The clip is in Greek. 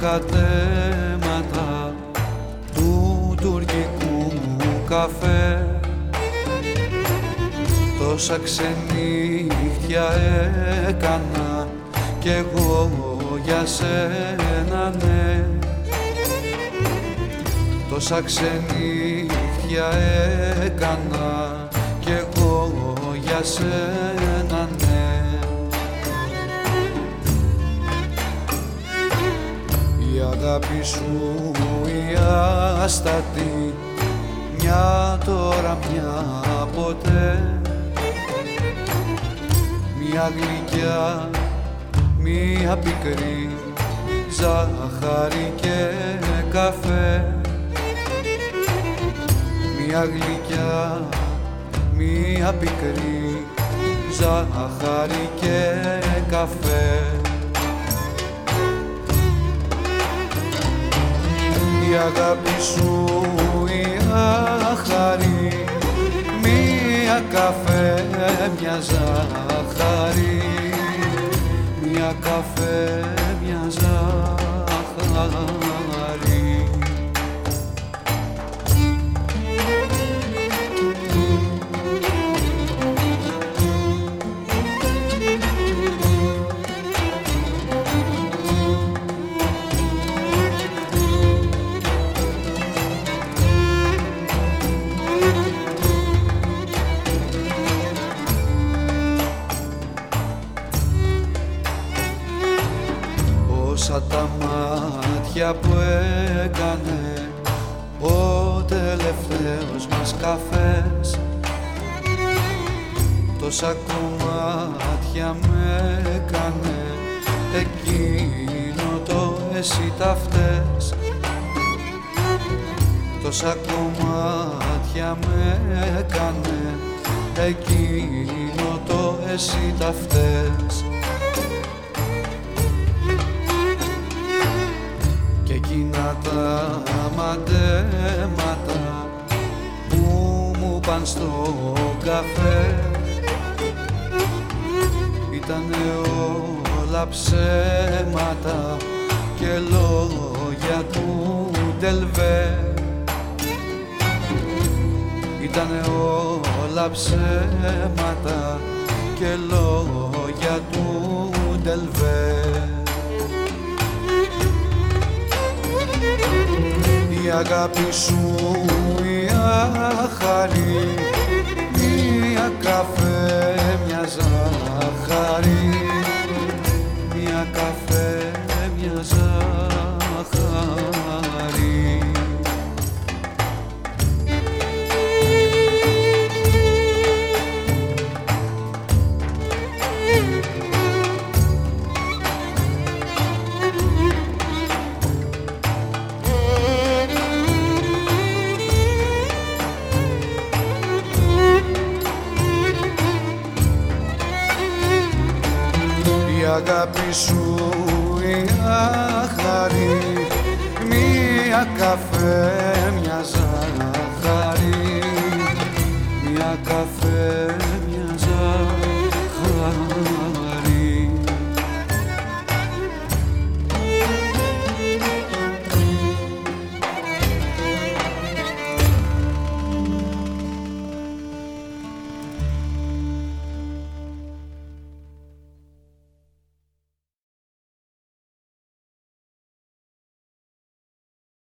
κατέματα του τουρκικού καφέ. Τόσα ξενύχτια έκανα κι εγώ για σένα ναι. Τόσα ξενύχτια έκανα κι εγώ για σένα αγάπη σου η άστατη μια τώρα μια ποτέ. Μια γλυκιά μια πικρή ζάχαρη και καφέ. Μια γλυκιά μια πικρή ζάχαρη και καφέ η αγάπη σου η αχαρή. Μια καφέ μια ζάχαρη. Μια καφέ μια ζάχαρη Όσα τα μάτια που έκανε ο τελευταίος μας καφές. Τόσα κομμάτια με έκανε εκείνο το εσύ τα φταίς Τόσα κομμάτια με έκανε εκείνο το εσύ τα φταίς εκείνα τα μαντέματα που μου παν στο καφέ. Ήτανε όλα ψέματα και λόγια του ντελβέ. Ήτανε όλα ψέματα και λόγια του ντελβέ Η αγάπη σου η αχαρή Μια καφέ, αγάπη σου η αχαρή. Μια καφέ, μια ζάχαρη. Μια καφέ, μια ζάχαρη